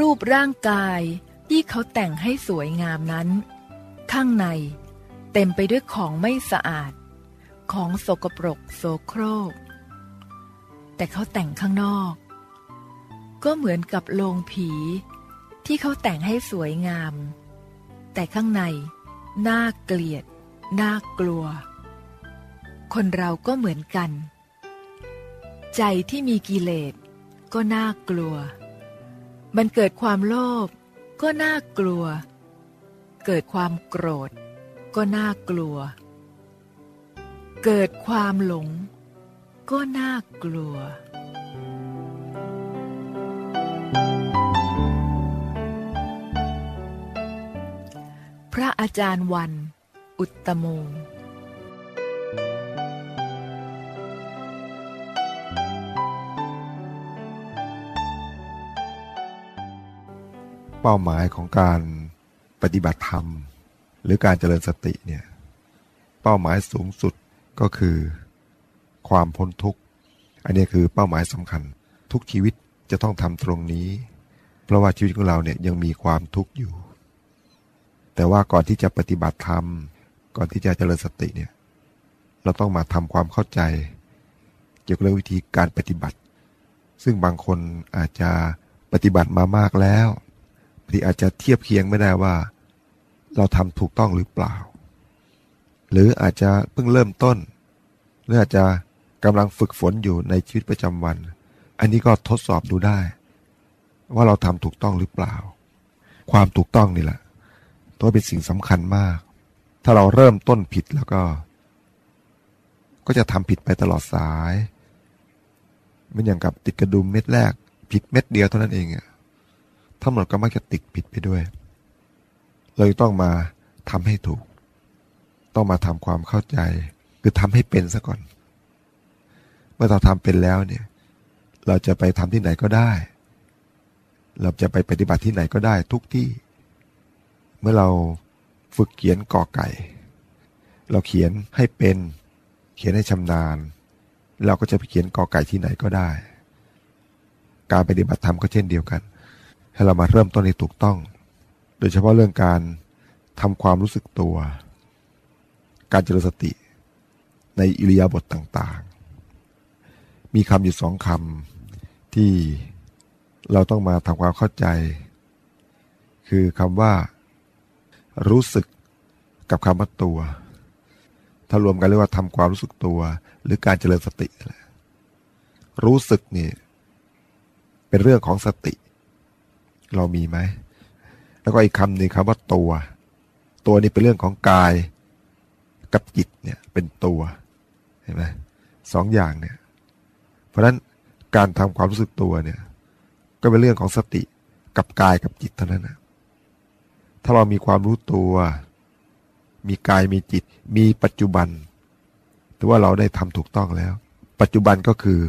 รูปร่างกายที่เขาแต่งให้สวยงามนั้น ข้างในเต็มไปด้วยของไม่สะอาด ของสกปรกโสโครก แต่เขาแต่งข้างนอก ก็เหมือนกับโลงผีที่เขาแต่งให้สวยงาม แต่ข้างในน่าเกลียด น่ากลัว คนเราก็เหมือนกัน ใจที่มีกิเลสก็น่ากลัว มันเกิดความโลภก็น่ากลัว เกิดความโกรธ ก็น่ากลัว เกิดความหลง ก็น่ากลัว พระอาจารย์วัน อุตตโม เป้าหมายของการปฏิบัติธรรม หรือการเจริญสติเนี่ยเป้าหมายสูงสุดก็คือ ความพ้นทุกข์ อันนี้คือเป้าหมายสำคัญ ทุกชีวิตจะต้องทำตรงนี้ เพราะว่าชีวิตของเราเนี่ยยังมีความทุกข์อยู่ แต่ว่าก่อนที่จะปฏิบัติธรรม ก่อนที่จะเจริญสติเนี่ยเราต้องมาทำความเข้าใจ เกี่ยวกับเรื่องวิธีการปฏิบัติ ซึ่งบางคนอาจจะปฏิบัติมามากแล้ว ที่อาจจะเทียบเคียงไม่ได้ว่า เราทำถูกต้องหรือเปล่า หรืออาจจะเพิ่งเริ่มต้น หรืออาจจะกำลังฝึกฝนอยู่ในชีวิตประจำวัน อันนี้ก็ทดสอบดูได้ ว่าเราทำถูกต้องหรือเปล่า ความถูกต้องนี่แหละตัวเป็นสิ่งสำคัญมาก ถ้าเราเริ่มต้นผิดแล้วก็ ก็จะทำผิดไปตลอดสายมันอย่างกับติดกระดุมเม็ดแรก ผิดเม็ดเดียวเท่านั้นเองอะ ทั้งหมดก็มักจะติดผิดไปด้วยเลยต้องมาทำให้ถูก ต้องมาทำความเข้าใจ คือทำให้เป็นซะก่อน เมื่อเราทำเป็นแล้วเนี่ย เราจะไปทำที่ไหนก็ได้ เราจะไปปฏิบัติที่ไหนก็ได้ทุกที่ เมื่อเราฝึกเขียนก่อไก่ เราเขียนให้เป็น เขียนให้ชำนาญ เราก็จะไปเขียนก่อไก่ที่ไหนก็ได้ การปฏิบัติธรรมก็เช่นเดียวกัน ให้เรามาเริ่มต้นในถูกต้อง โดยเฉพาะเรื่องการทำความรู้สึกตัว การเจริญสติ ในอิริยาบถต่างๆ มีคำอยู่สองคำที่เราต้องมาทำความเข้าใจ คือคำว่า รู้สึกกับคำว่าตัว ถ้ารวมกันเรียกว่าทำความรู้สึกตัว หรือการเจริญสติ รู้สึกนี่เป็นเรื่องของสติ เรามีไหม แล้วก็อีกคำหนึ่งคำว่าตัว ตัวนี้เป็นเรื่องของกายกับจิตเนี่ยเป็นตัวเห็นไหมสองอย่างเนี่ย เพราะฉะนั้นการทำความรู้สึกตัวเนี่ย ก็เป็นเรื่องของสติกับกายกับจิตเท่านั้นนะถ้าเรามีความรู้ตัว มีกายมีจิต มีปัจจุบันถือว่าเราได้ทำถูกต้องแล้ว ปัจจุบันก็คือ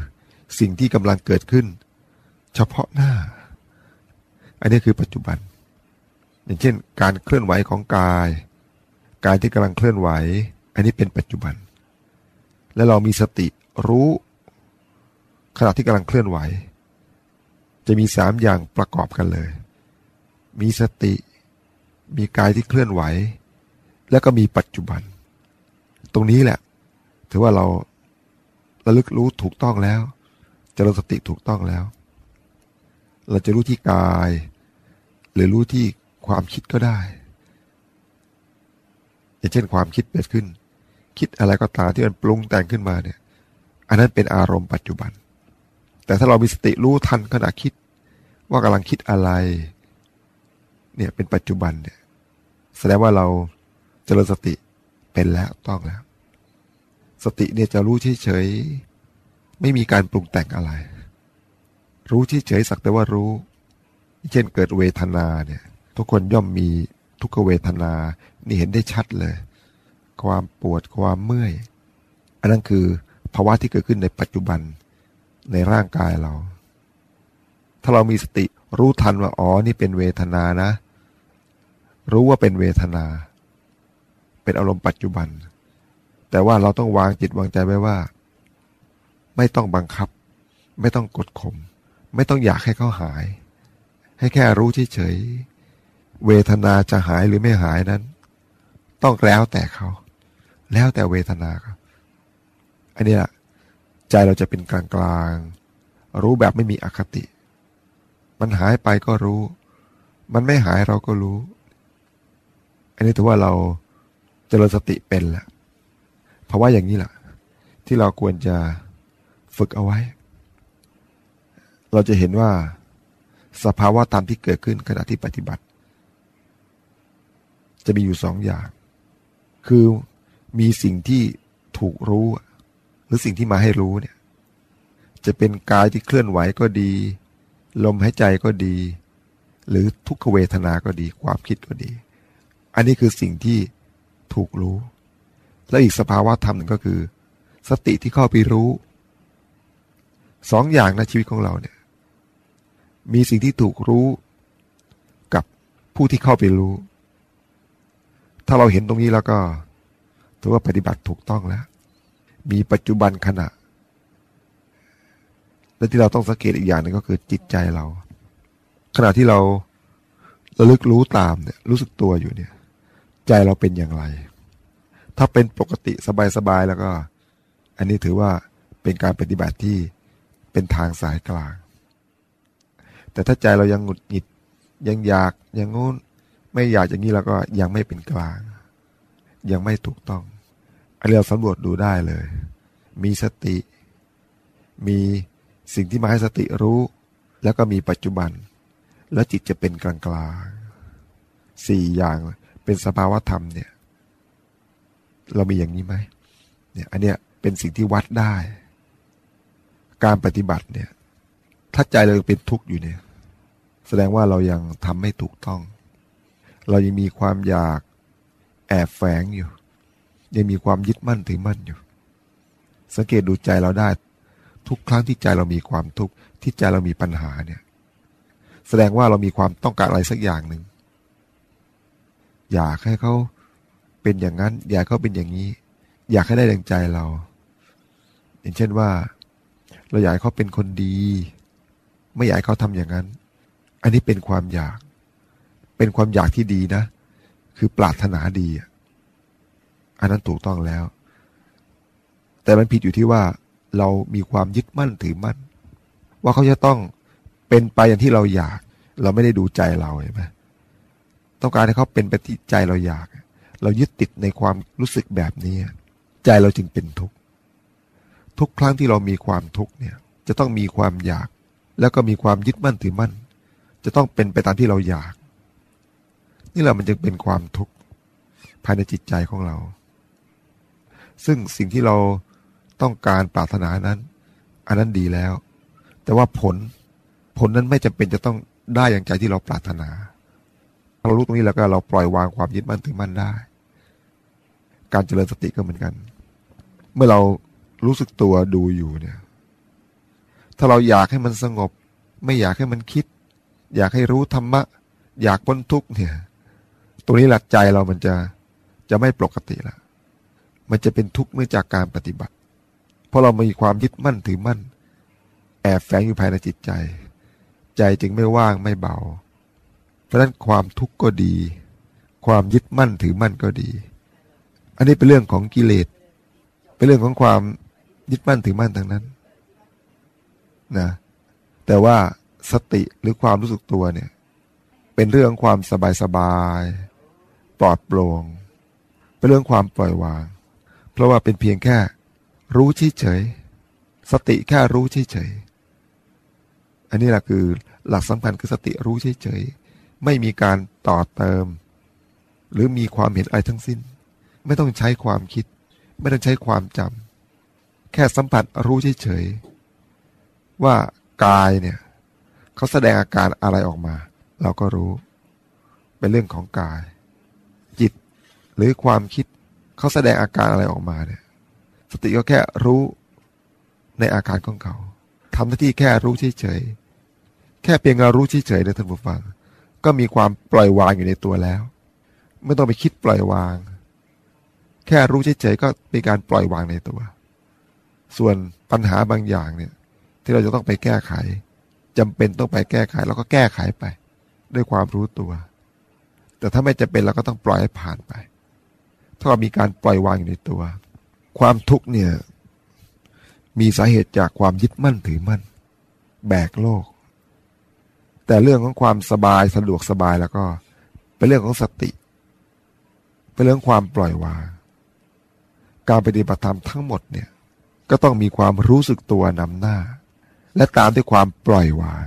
สิ่งที่กำลังเกิดขึ้น เฉพาะหน้า อันนี้คือปัจจุบัน อย่างเช่น การเคลื่อนไหวของกาย กายที่กำลังเคลื่อนไหว อันนี้เป็นปัจจุบัน และเรามีสติรู้ขณะที่กำลังเคลื่อนไหว จะมีสามอย่างประกอบกันเลย มีสติ มีกายที่เคลื่อนไหว แล้วก็มีปัจจุบัน ตรงนี้แหละ ถือว่าเราระลึกรู้ถูกต้องแล้วจริญสติถูกต้องแล้ว เราจะรู้ที่กาย หรือรู้ที่ความคิดก็ได้ อย่างเช่นความคิดเกิดขึ้น คิดอะไรก็ตามที่มันปรุงแต่งขึ้นมาเนี่ย อันนั้นเป็นอารมณ์ปัจจุบัน แต่ถ้าเรามีสติรู้ทันขณะคิด ว่ากำลังคิดอะไร เนี่ยเป็นปัจจุบันเนี่ย แสดงว่าเราเจริญสติเป็นแล้วต้องแล้ว สติเนี่ยจะรู้เฉยๆไม่มีการปรุงแต่งอะไร รู้เฉยๆสักแต่ว่ารู้ เช่นเกิดเวทนาเนี่ย ทุกคนย่อมมีทุกขเวทนา นี่เห็นได้ชัดเลย ความปวดความเมื่อย อันนั้นคือภาวะที่เกิดขึ้นในปัจจุบันในร่างกายเรา ถ้าเรามีสติรู้ทันว่าอ๋อนี่เป็นเวทนานะ รู้ว่าเป็นเวทนา เป็นอารมณ์ปัจจุบัน แต่ว่าเราต้องวางจิตวางใจไว้ว่า ไม่ต้องบังคับ ไม่ต้องกดข่ม ไม่ต้องอยากให้เขาหาย ให้แค่รู้เฉยๆเวทนาจะหายหรือไม่หายนั้น ต้องแล้วแต่เขา แล้วแต่เวทนาครับอันนี้แหละใจเราจะเป็นกลางกลางรู้แบบไม่มีอคติ มันหายไปก็รู้ มันไม่หายเราก็รู้ อันนี้ถือว่าเราเจริญสติเป็นละเพราะว่าอย่างนี้แหละที่เราควรจะฝึกเอาไว้ เราจะเห็นว่า สภาวะธรรมที่เกิดขึ้นขณะที่ปฏิบัติ จะมีอยู่สองอย่าง คือมีสิ่งที่ถูกรู้ หรือสิ่งที่มาให้รู้เนี่ย จะเป็นกายที่เคลื่อนไหวก็ดี ลมหายใจก็ดี หรือทุกขเวทนาก็ดี ความคิดก็ดี อันนี้คือสิ่งที่ถูกรู้ และอีกสภาวะธรรมหนึ่งก็คือ สติที่เข้าไปรู้สองอย่างในชีวิตของเราเนี่ย มีสิ่งที่ถูกรู้กับผู้ที่เข้าไปรู้ ถ้าเราเห็นตรงนี้แล้วก็ถือว่าปฏิบัติถูกต้องแล้ว มีปัจจุบันขณะ และที่เราต้องสังเกตอีกอย่างนึงก็คือจิตใจเรา ขณะที่เราระลึกรู้ตามเนี่ยรู้สึกตัวอยู่เนี่ย ใจเราเป็นอย่างไร ถ้าเป็นปกติสบายๆแล้วก็ อันนี้ถือว่าเป็นการปฏิบัติที่เป็นทางสายกลาง แต่ถ้าใจเรายังหงุดหงิด ยังอยากยังงู้น ไม่อยากอย่างนี้เราก็ยังไม่เป็นกลาง ยังไม่ถูกต้องอันเราสำรวจดูได้เลย มีสติ มีสิ่งที่มาให้สติรู้ แล้วก็มีปัจจุบัน แล้วจิตจะเป็นกลางกลางสี่อย่างเป็นสภาวะธรรมเนี่ย เรามีอย่างนี้ไหมเนี่ย อันเนี้ยเป็นสิ่งที่วัดได้ การปฏิบัติเนี่ย ถ้าใจเราเป็นทุกข์อยู่เนี่ย แสดงว่าเรายังทำไม่ถูกต้อง เรายังมีความอยากแอบแฝงอยู่ ยังมีความยึดมั่นถือมั่นอยู่ สังเกตดูใจเราได้ ทุกครั้งที่ใจเรามีความทุกข์ที่ใจเรามีปัญหาเนี่ย แสดงว่าเรามีความต้องการอะไรสักอย่างหนึ่งอยากให้เขาเป็นอย่างนั้น อยากเขาเป็นอย่างนี้ อยากให้ได้ดังใจเรา อย่างเช่นว่า เราอยากให้เขาเป็นคนดี ไม่อยากเขาทำอย่างนั้น อันนี้เป็นความอยาก เป็นความอยากที่ดีนะ คือปรารถนาดี อันนั้นถูกต้องแล้ว แต่มันผิดอยู่ที่ว่าเรามีความยึดมั่นถือมั่น ว่าเขาจะต้องเป็นไปอย่างที่เราอยาก เราไม่ได้ดูใจเราเห็นไหมต้องการให้เขาเป็นไปที่ใจเราอยาก เรายึดติดในความรู้สึกแบบนี้ ใจเราจึงเป็นทุกข์ทุกครั้งที่เรามีความทุกข์เนี่ย จะต้องมีความอยาก แล้วก็มีความยึดมั่นถือมั่น จะต้องเป็นไปตามที่เราอยาก นี่แหละมันจึงเป็นความทุกข์ภายในจิตใจของเรา ซึ่งสิ่งที่เราต้องการปรารถนานั้น อันนั้นดีแล้ว แต่ว่าผลผลนั้นไม่จำเป็นจะต้องได้อย่างใจที่เราปรารถนาเรารู้ตรงนี้แล้วก็เราปล่อยวางความยึดมั่นถือมั่นได้ การเจริญสติก็เหมือนกัน เมื่อเรารู้สึกตัวดูอยู่เนี่ย ถ้าเราอยากให้มันสงบ ไม่อยากให้มันคิด อยากให้รู้ธรรมะ อยากพ้นทุกข์เนี่ย ตรงนี้หลักใจเรามันจะจะไม่ปกติละมันจะเป็นทุกข์เมื่องจากการปฏิบัติ เพราะเรามีความยึดมั่นถือมั่น แอบแฝงอยู่ภายในจิตใจ ใจจึงไม่ว่างไม่เบา เพราะฉะนั้นความทุกข์ก็ดี ความยึดมั่นถือมั่นก็ดี อันนี้เป็นเรื่องของกิเลสเป็นเรื่องของความยึดมั่นถือมั่นทั้งนั้น นะแต่ว่าสติหรือความรู้สึกตัวเนี่ย เป็นเรื่องความสบายสบายปลอดโปร่งเป็นเรื่องความปล่อยวาง เพราะว่าเป็นเพียงแค่ รู้เฉยสติแค่รู้เฉยอันนี้แหละคือหลักสำคัญคือสติรู้เฉยไม่มีการต่อเติม หรือมีความเห็นอะไรทั้งสิ้น ไม่ต้องใช้ความคิด ไม่ต้องใช้ความจำแค่สัมผัสรู้เฉย ว่ากายเนี่ยเขาแสดงอาการอะไรออกมา เราก็รู้ เป็นเรื่องของกาย จิตหรือความคิดเขาแสดงอาการอะไรออกมาเนี่ย สติก็แค่รู้ในอาการของเขาทำหน้าที่แค่รู้เฉยๆแค่เพียงรารู้เฉยๆนะท่านผู้ฟัง ก็มีความปล่อยวางอยู่ในตัวแล้ว ไม่ต้องไปคิดปล่อยวาง แค่รู้เฉยๆก็เป็นการปล่อยวางในตัว ส่วนปัญหาบางอย่างเนี่ย ที่เราจะต้องไปแก้ไขจำเป็นต้องไปแก้ไขเราก็แก้ไขไป ด้วยความรู้ตัว แต่ถ้าไม่จะเป็นเราก็ต้องปล่อยให้ผ่านไป ถ้ามีการปล่อยวางอยู่ในตัว ความทุกข์เนี่ยมีสาเหตุจากความยึดมั่นถือมั่น แบกโลก แต่เรื่องของความสบายสะดวกสบายแล้วก็เป็นเรื่องของสติ เป็นเรื่องความปล่อยวาง การปฏิบัติธรรมทั้งหมดเนี่ยก็ต้องมีความรู้สึกตัวนำหน้า และตามด้วยความปล่อยวาง